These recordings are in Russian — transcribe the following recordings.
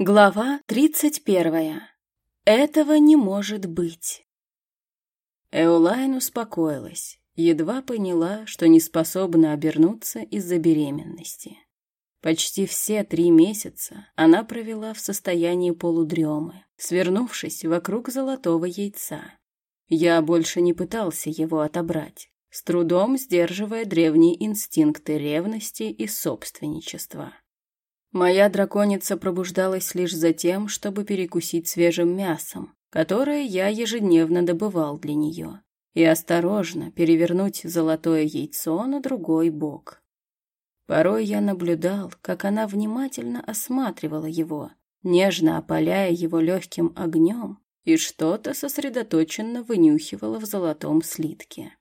Глава тридцать первая. Этого не может быть. Эолайн успокоилась, едва поняла, что не способна обернуться из-за беременности. Почти все три месяца она провела в состоянии полудремы, свернувшись вокруг золотого яйца. Я больше не пытался его отобрать, с трудом сдерживая древние инстинкты ревности и собственничества. Моя драконица пробуждалась лишь за тем, чтобы перекусить свежим мясом, которое я ежедневно добывал для нее, и осторожно перевернуть золотое яйцо на другой бок. Порой я наблюдал, как она внимательно осматривала его, нежно опаляя его легким огнем, и что-то сосредоточенно вынюхивала в золотом слитке.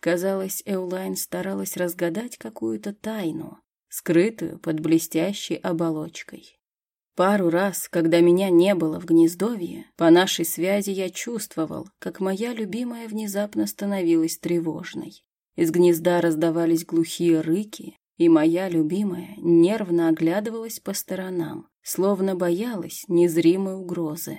Казалось, Эулайн старалась разгадать какую-то тайну, скрытую под блестящей оболочкой. Пару раз, когда меня не было в гнездовье, по нашей связи я чувствовал, как моя любимая внезапно становилась тревожной. Из гнезда раздавались глухие рыки, и моя любимая нервно оглядывалась по сторонам, словно боялась незримой угрозы.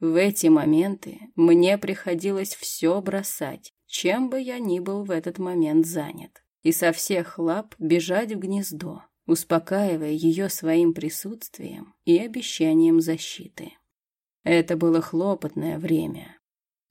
В эти моменты мне приходилось все бросать, чем бы я ни был в этот момент занят и со всех лап бежать в гнездо, успокаивая ее своим присутствием и обещанием защиты. Это было хлопотное время.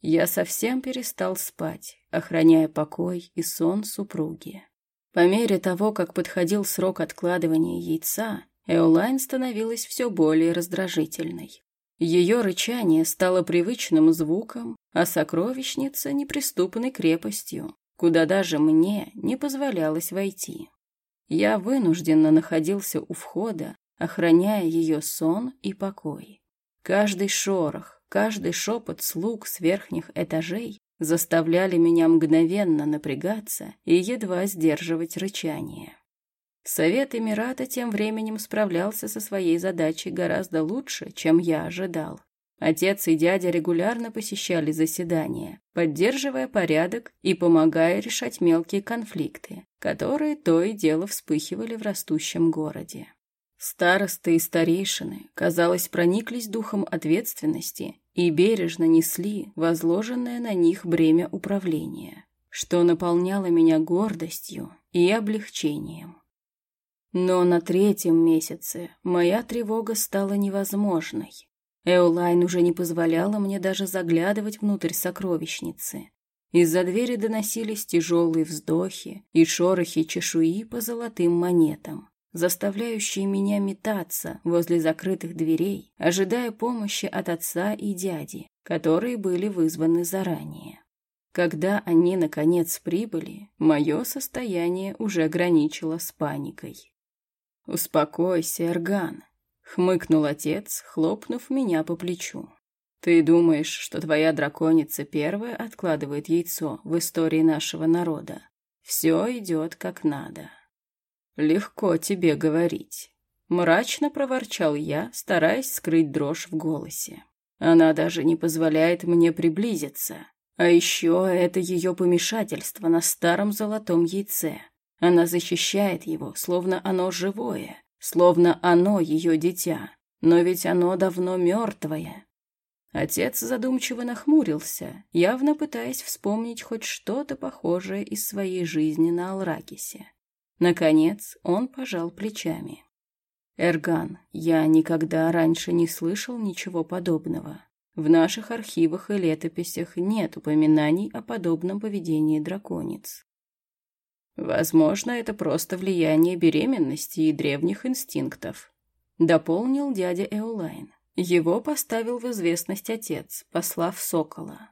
Я совсем перестал спать, охраняя покой и сон супруги. По мере того, как подходил срок откладывания яйца, Эолайн становилась все более раздражительной. Ее рычание стало привычным звуком, а сокровищница — неприступной крепостью, куда даже мне не позволялось войти. Я вынужденно находился у входа, охраняя ее сон и покой. Каждый шорох, каждый шепот слуг с верхних этажей заставляли меня мгновенно напрягаться и едва сдерживать рычание. Совет Эмирата тем временем справлялся со своей задачей гораздо лучше, чем я ожидал. Отец и дядя регулярно посещали заседания, поддерживая порядок и помогая решать мелкие конфликты, которые то и дело вспыхивали в растущем городе. Старосты и старейшины, казалось, прониклись духом ответственности и бережно несли возложенное на них бремя управления, что наполняло меня гордостью и облегчением. Но на третьем месяце моя тревога стала невозможной. Эолайн уже не позволяла мне даже заглядывать внутрь сокровищницы. Из-за двери доносились тяжелые вздохи и шорохи чешуи по золотым монетам, заставляющие меня метаться возле закрытых дверей, ожидая помощи от отца и дяди, которые были вызваны заранее. Когда они, наконец, прибыли, мое состояние уже граничило с паникой. «Успокойся, Эрган», Хмыкнул отец, хлопнув меня по плечу. Ты думаешь, что твоя драконица первая откладывает яйцо в истории нашего народа? Все идет как надо. Легко тебе говорить. Мрачно проворчал я, стараясь скрыть дрожь в голосе. Она даже не позволяет мне приблизиться. А еще это ее помешательство на старом золотом яйце. Она защищает его, словно оно живое, словно оно ее дитя, но ведь оно давно мертвое. Отец задумчиво нахмурился, явно пытаясь вспомнить хоть что-то похожее из своей жизни на Алракисе. Наконец он пожал плечами. «Эрган, я никогда раньше не слышал ничего подобного. В наших архивах и летописях нет упоминаний о подобном поведении драконец. Возможно, это просто влияние беременности и древних инстинктов. Дополнил дядя Эулайн. Его поставил в известность отец, послав сокола.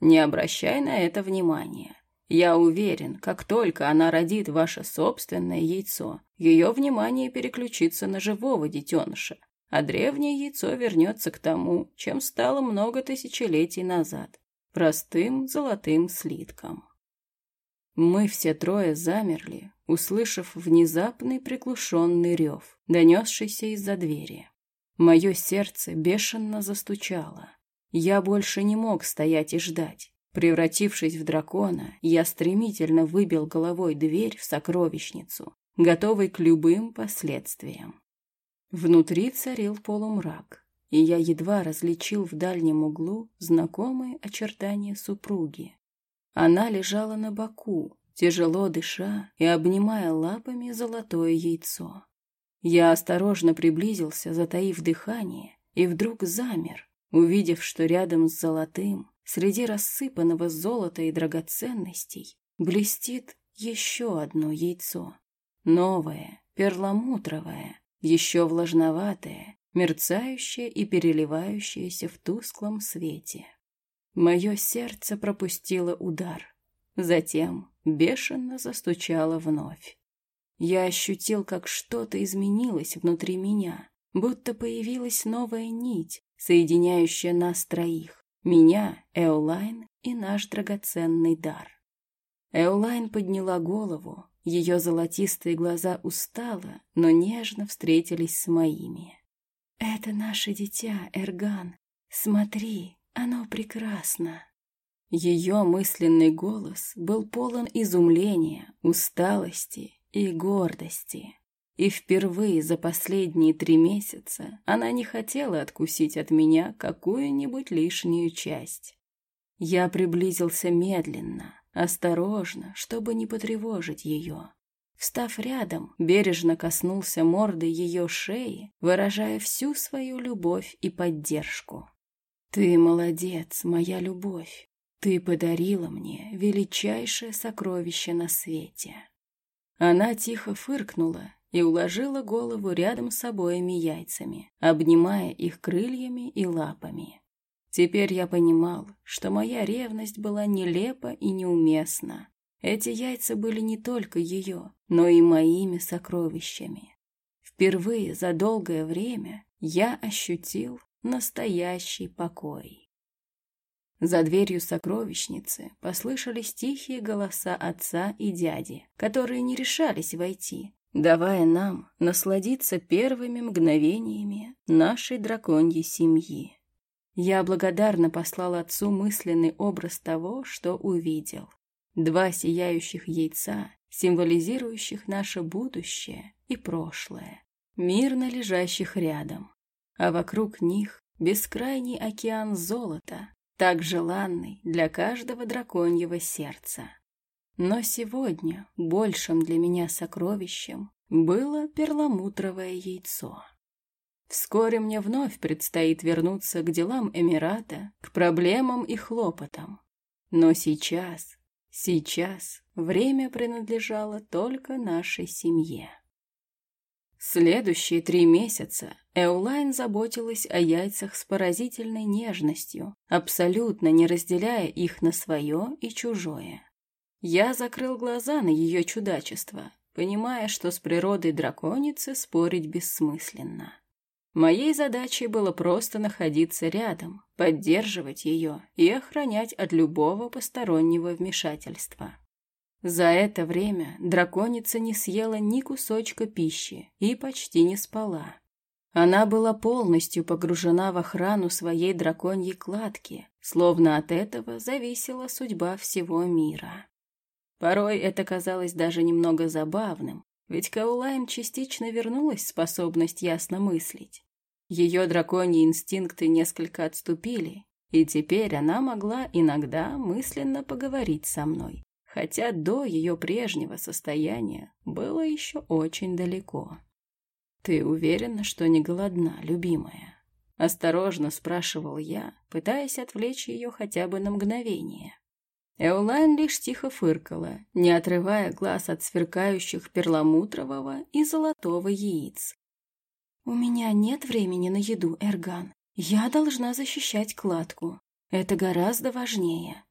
Не обращай на это внимания. Я уверен, как только она родит ваше собственное яйцо, ее внимание переключится на живого детеныша, а древнее яйцо вернется к тому, чем стало много тысячелетий назад – простым золотым слитком. Мы все трое замерли, услышав внезапный приглушенный рев, донесшийся из-за двери. Мое сердце бешено застучало. Я больше не мог стоять и ждать. Превратившись в дракона, я стремительно выбил головой дверь в сокровищницу, готовый к любым последствиям. Внутри царил полумрак, и я едва различил в дальнем углу знакомые очертания супруги. Она лежала на боку, тяжело дыша и обнимая лапами золотое яйцо. Я осторожно приблизился, затаив дыхание, и вдруг замер, увидев, что рядом с золотым, среди рассыпанного золота и драгоценностей, блестит еще одно яйцо. Новое, перламутровое, еще влажноватое, мерцающее и переливающееся в тусклом свете. Мое сердце пропустило удар, затем бешено застучало вновь. Я ощутил, как что-то изменилось внутри меня, будто появилась новая нить, соединяющая нас троих, меня, Эолайн и наш драгоценный дар. Эолайн подняла голову, ее золотистые глаза устало, но нежно встретились с моими. «Это наше дитя, Эрган. Смотри, оно прекрасно». Ее мысленный голос был полон изумления, усталости и гордости. И впервые за последние три месяца она не хотела откусить от меня какую-нибудь лишнюю часть. Я приблизился медленно, осторожно, чтобы не потревожить ее. Встав рядом, бережно коснулся морды ее шеи, выражая всю свою любовь и поддержку. «Ты молодец, моя любовь. Ты подарила мне величайшее сокровище на свете». Она тихо фыркнула и уложила голову рядом с обоими яйцами, обнимая их крыльями и лапами. Теперь я понимал, что моя ревность была нелепа и неуместна. Эти яйца были не только ее, но и моими сокровищами. Впервые за долгое время я ощутил настоящий покой. За дверью сокровищницы послышались тихие голоса отца и дяди, которые не решались войти, давая нам насладиться первыми мгновениями нашей драконьей семьи. Я благодарно послал отцу мысленный образ того, что увидел. Два сияющих яйца, символизирующих наше будущее и прошлое, мирно лежащих рядом, а вокруг них бескрайний океан золота, так желанный для каждого драконьего сердца. Но сегодня большим для меня сокровищем было перламутровое яйцо. Вскоре мне вновь предстоит вернуться к делам Эмирата, к проблемам и хлопотам. Но сейчас, сейчас время принадлежало только нашей семье. Следующие три месяца Эулайн заботилась о яйцах с поразительной нежностью, абсолютно не разделяя их на свое и чужое. Я закрыл глаза на ее чудачество, понимая, что с природой драконицы спорить бессмысленно. Моей задачей было просто находиться рядом, поддерживать ее и охранять от любого постороннего вмешательства. За это время драконица не съела ни кусочка пищи и почти не спала. Она была полностью погружена в охрану своей драконьей кладки, словно от этого зависела судьба всего мира. Порой это казалось даже немного забавным, ведь Каулайм частично вернулась способность ясно мыслить. Ее драконьи инстинкты несколько отступили, и теперь она могла иногда мысленно поговорить со мной хотя до ее прежнего состояния было еще очень далеко. «Ты уверена, что не голодна, любимая?» Осторожно спрашивал я, пытаясь отвлечь ее хотя бы на мгновение. Эулайн лишь тихо фыркала, не отрывая глаз от сверкающих перламутрового и золотого яиц. «У меня нет времени на еду, Эрган. Я должна защищать кладку. Это гораздо важнее.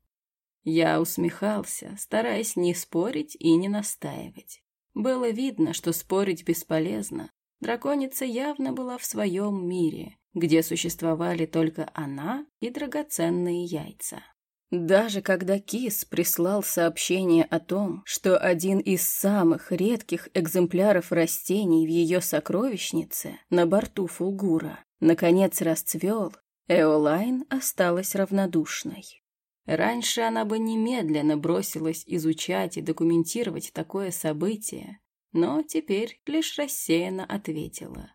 Я усмехался, стараясь не спорить и не настаивать. Было видно, что спорить бесполезно. Драконица явно была в своем мире, где существовали только она и драгоценные яйца. Даже когда Кис прислал сообщение о том, что один из самых редких экземпляров растений в ее сокровищнице на борту Фулгура наконец расцвел, Эолайн осталась равнодушной. Раньше она бы немедленно бросилась изучать и документировать такое событие, но теперь лишь рассеянно ответила.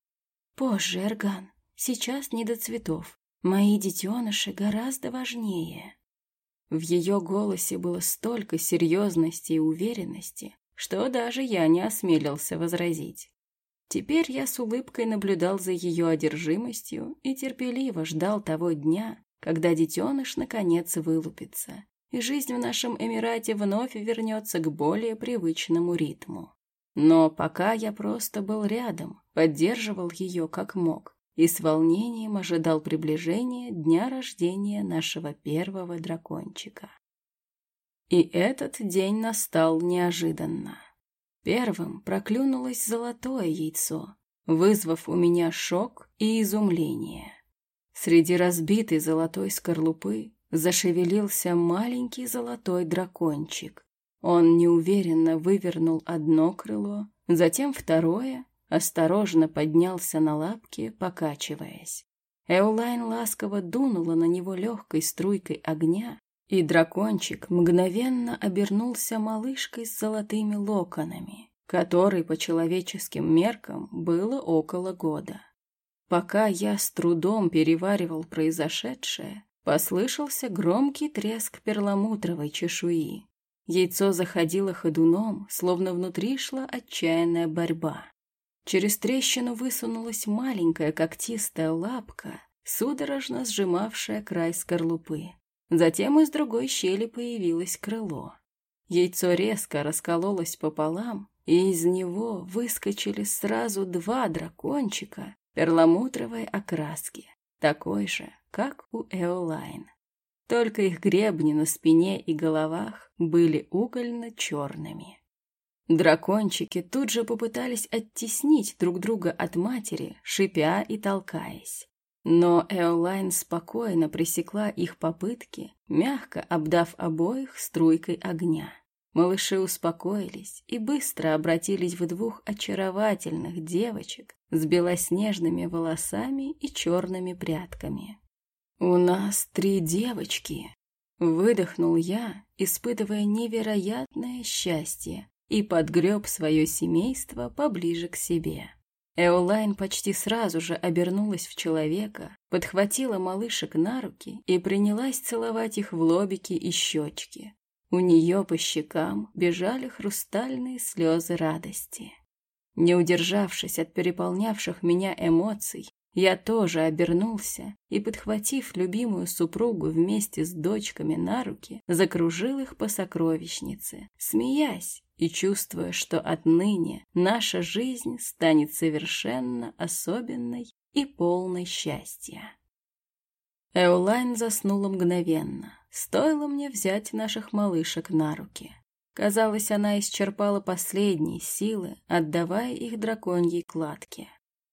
Позже, Эрган. Сейчас не до цветов. Мои детеныши гораздо важнее. В ее голосе было столько серьезности и уверенности, что даже я не осмелился возразить. Теперь я с улыбкой наблюдал за ее одержимостью и терпеливо ждал того дня, когда детеныш наконец вылупится, и жизнь в нашем Эмирате вновь вернется к более привычному ритму. Но пока я просто был рядом, поддерживал ее как мог, и с волнением ожидал приближения дня рождения нашего первого дракончика. И этот день настал неожиданно. Первым проклюнулось золотое яйцо, вызвав у меня шок и изумление. Среди разбитой золотой скорлупы зашевелился маленький золотой дракончик. Он неуверенно вывернул одно крыло, затем второе, осторожно поднялся на лапки, покачиваясь. Эулайн ласково дунула на него легкой струйкой огня, и дракончик мгновенно обернулся малышкой с золотыми локонами, которой по человеческим меркам было около года. Пока я с трудом переваривал произошедшее, послышался громкий треск перламутровой чешуи. Яйцо заходило ходуном, словно внутри шла отчаянная борьба. Через трещину высунулась маленькая когтистая лапка, судорожно сжимавшая край скорлупы. Затем из другой щели появилось крыло. Яйцо резко раскололось пополам, и из него выскочили сразу два дракончика перламутровой окраски, такой же, как у Эолайн. Только их гребни на спине и головах были угольно-черными. Дракончики тут же попытались оттеснить друг друга от матери, шипя и толкаясь. Но Эолайн спокойно пресекла их попытки, мягко обдав обоих струйкой огня. Малыши успокоились и быстро обратились в двух очаровательных девочек с белоснежными волосами и черными прядками. «У нас три девочки!» — выдохнул я, испытывая невероятное счастье, и подгреб свое семейство поближе к себе. Эолайн почти сразу же обернулась в человека, подхватила малышек на руки и принялась целовать их в лобики и щечки. У нее по щекам бежали хрустальные слезы радости. Не удержавшись от переполнявших меня эмоций, я тоже обернулся и, подхватив любимую супругу вместе с дочками на руки, закружил их по сокровищнице, смеясь и чувствуя, что отныне наша жизнь станет совершенно особенной и полной счастья. Эулайн заснула мгновенно. Стоило мне взять наших малышек на руки. Казалось, она исчерпала последние силы, отдавая их драконьей кладке.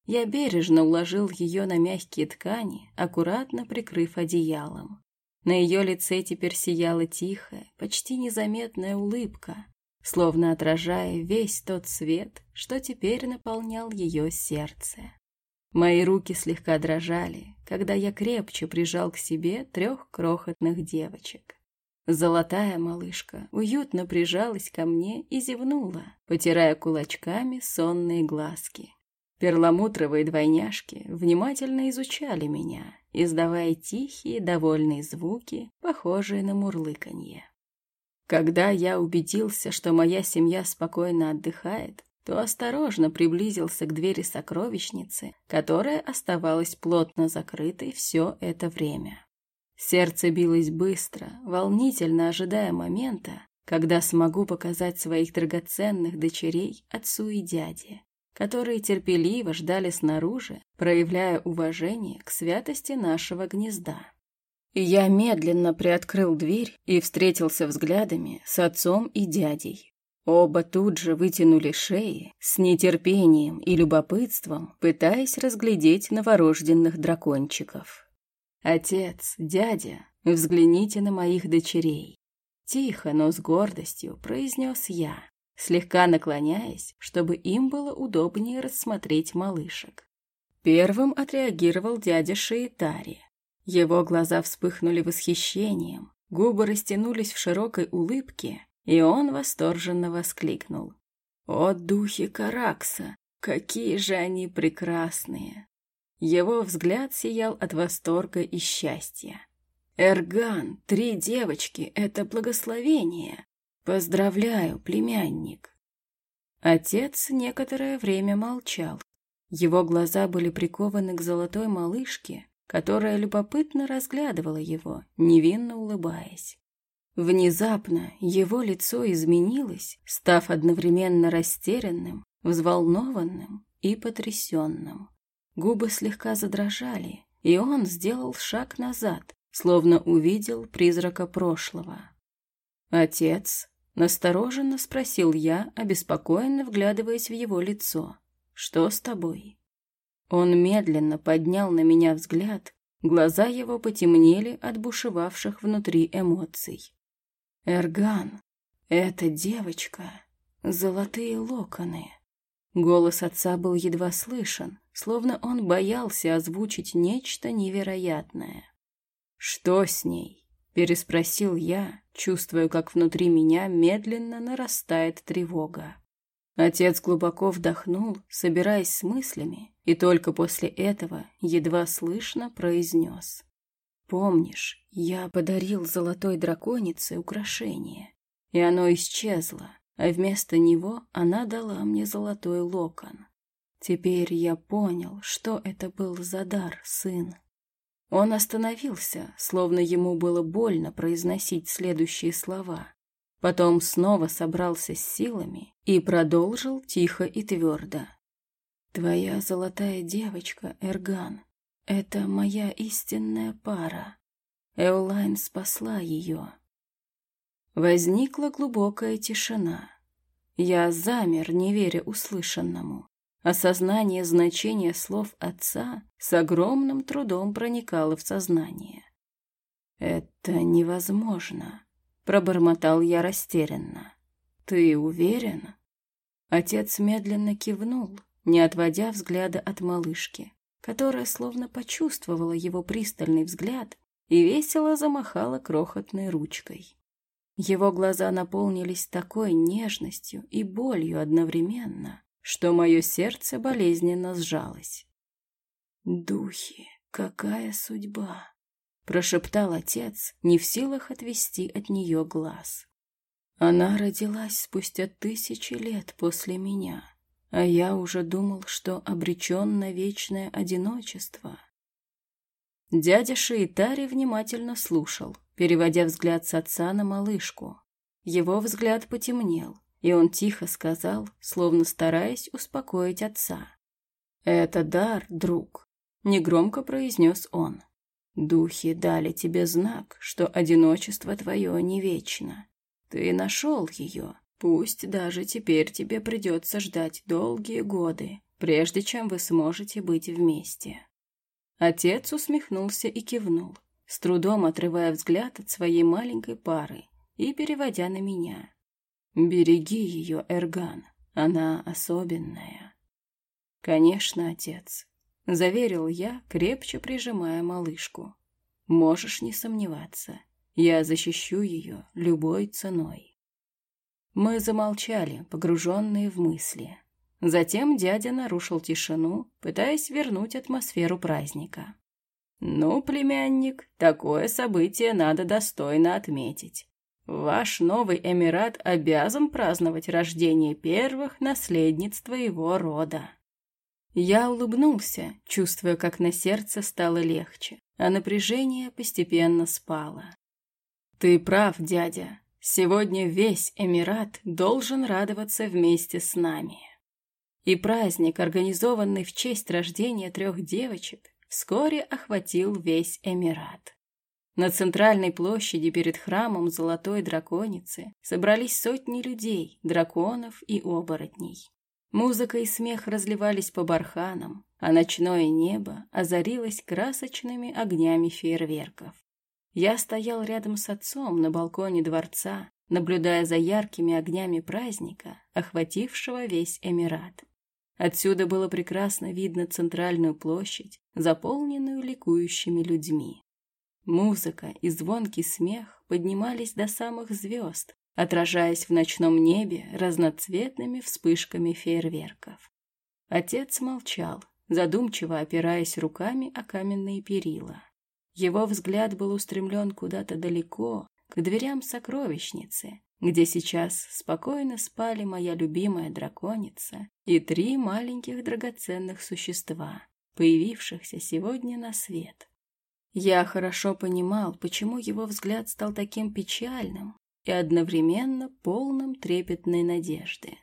Я бережно уложил ее на мягкие ткани, аккуратно прикрыв одеялом. На ее лице теперь сияла тихая, почти незаметная улыбка, словно отражая весь тот свет, что теперь наполнял ее сердце. Мои руки слегка дрожали, когда я крепче прижал к себе трех крохотных девочек. Золотая малышка уютно прижалась ко мне и зевнула, потирая кулачками сонные глазки. Перламутровые двойняшки внимательно изучали меня, издавая тихие, довольные звуки, похожие на мурлыканье. Когда я убедился, что моя семья спокойно отдыхает, то осторожно приблизился к двери сокровищницы, которая оставалась плотно закрытой все это время. Сердце билось быстро, волнительно ожидая момента, когда смогу показать своих драгоценных дочерей отцу и дяде которые терпеливо ждали снаружи, проявляя уважение к святости нашего гнезда. Я медленно приоткрыл дверь и встретился взглядами с отцом и дядей. Оба тут же вытянули шеи с нетерпением и любопытством, пытаясь разглядеть новорожденных дракончиков. «Отец, дядя, взгляните на моих дочерей!» Тихо, но с гордостью произнес я, слегка наклоняясь, чтобы им было удобнее рассмотреть малышек. Первым отреагировал дядя Шиитари. Его глаза вспыхнули восхищением, губы растянулись в широкой улыбке, и он восторженно воскликнул. «О, духи Каракса! Какие же они прекрасные! Его взгляд сиял от восторга и счастья. «Эрган, три девочки — это благословение! Поздравляю, племянник!» Отец некоторое время молчал. Его глаза были прикованы к золотой малышке, которая любопытно разглядывала его, невинно улыбаясь. Внезапно его лицо изменилось, став одновременно растерянным, взволнованным и потрясенным. Губы слегка задрожали, и он сделал шаг назад, словно увидел призрака прошлого. «Отец?» — настороженно спросил я, обеспокоенно вглядываясь в его лицо. «Что с тобой?» Он медленно поднял на меня взгляд, глаза его потемнели от бушевавших внутри эмоций. «Эрган, эта девочка, золотые локоны». Голос отца был едва слышен, словно он боялся озвучить нечто невероятное. «Что с ней?» — переспросил я, чувствуя, как внутри меня медленно нарастает тревога. Отец глубоко вдохнул, собираясь с мыслями, и только после этого едва слышно произнес. «Помнишь, я подарил золотой драконице украшение, и оно исчезло, а вместо него она дала мне золотой локон. Теперь я понял, что это был за дар, сын». Он остановился, словно ему было больно произносить следующие слова. Потом снова собрался с силами и продолжил тихо и твердо. «Твоя золотая девочка, Эрган, это моя истинная пара. Эолайн спасла ее». Возникла глубокая тишина. Я замер, не веря услышанному. Осознание значения слов отца с огромным трудом проникало в сознание. «Это невозможно», — пробормотал я растерянно. «Ты уверен?» Отец медленно кивнул, не отводя взгляда от малышки, которая словно почувствовала его пристальный взгляд и весело замахала крохотной ручкой. Его глаза наполнились такой нежностью и болью одновременно, что мое сердце болезненно сжалось. «Духи, какая судьба!» — прошептал отец, не в силах отвести от нее глаз. Она родилась спустя тысячи лет после меня, а я уже думал, что обречен на вечное одиночество. Дядя Шиитари внимательно слушал, переводя взгляд с отца на малышку. Его взгляд потемнел, и он тихо сказал, словно стараясь успокоить отца. «Это дар, друг», — негромко произнес он. «Духи дали тебе знак, что одиночество твое не вечно. Ты нашел ее, пусть даже теперь тебе придется ждать долгие годы, прежде чем вы сможете быть вместе». Отец усмехнулся и кивнул, с трудом отрывая взгляд от своей маленькой пары и переводя на меня. Береги ее, Эрган, она особенная. Конечно, отец, заверил я, крепче прижимая малышку. Можешь не сомневаться, я защищу ее любой ценой. Мы замолчали, погруженные в мысли. Затем дядя нарушил тишину, пытаясь вернуть атмосферу праздника. «Ну, племянник, такое событие надо достойно отметить. Ваш новый Эмират обязан праздновать рождение первых наследниц твоего рода. Я улыбнулся, чувствуя, как на сердце стало легче, а напряжение постепенно спало. Ты прав, дядя. Сегодня весь Эмират должен радоваться вместе с нами. И праздник, организованный в честь рождения трех девочек, вскоре охватил весь Эмират. На центральной площади перед храмом Золотой Драконицы собрались сотни людей, драконов и оборотней. Музыка и смех разливались по барханам, а ночное небо озарилось красочными огнями фейерверков. Я стоял рядом с отцом на балконе дворца, наблюдая за яркими огнями праздника, охватившего весь Эмират. Отсюда было прекрасно видно центральную площадь, заполненную ликующими людьми. Музыка и звонкий смех поднимались до самых звезд, отражаясь в ночном небе разноцветными вспышками фейерверков. Отец молчал, задумчиво опираясь руками о каменные перила. Его взгляд был устремлен куда-то далеко, к дверям сокровищницы, где сейчас спокойно спали моя любимая драконица и три маленьких драгоценных существа, появившихся сегодня на свет. Я хорошо понимал, почему его взгляд стал таким печальным и одновременно полным трепетной надежды.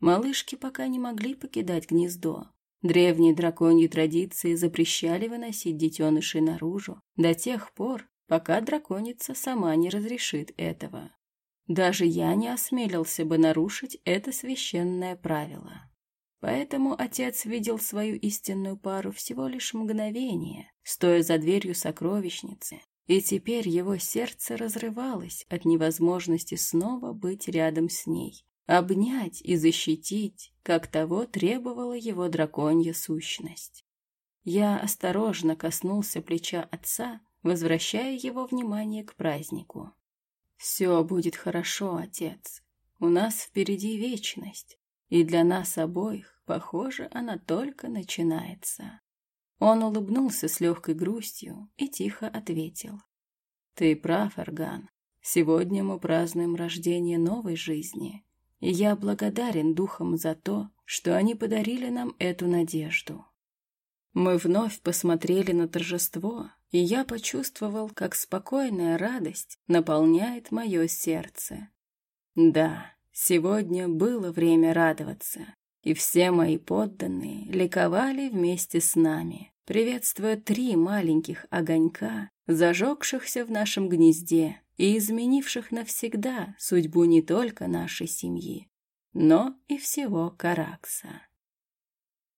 Малышки пока не могли покидать гнездо. Древние драконьи традиции запрещали выносить детенышей наружу до тех пор, пока драконица сама не разрешит этого. Даже я не осмелился бы нарушить это священное правило. Поэтому отец видел свою истинную пару всего лишь мгновение, стоя за дверью сокровищницы, и теперь его сердце разрывалось от невозможности снова быть рядом с ней, обнять и защитить, как того требовала его драконья сущность. Я осторожно коснулся плеча отца, возвращая его внимание к празднику. «Все будет хорошо, отец. У нас впереди вечность, и для нас обоих Похоже, она только начинается. Он улыбнулся с легкой грустью и тихо ответил. «Ты прав, Арган. Сегодня мы празднуем рождение новой жизни, и я благодарен духам за то, что они подарили нам эту надежду». Мы вновь посмотрели на торжество, и я почувствовал, как спокойная радость наполняет мое сердце. Да, сегодня было время радоваться, и все мои подданные ликовали вместе с нами, приветствуя три маленьких огонька, зажегшихся в нашем гнезде и изменивших навсегда судьбу не только нашей семьи, но и всего Каракса.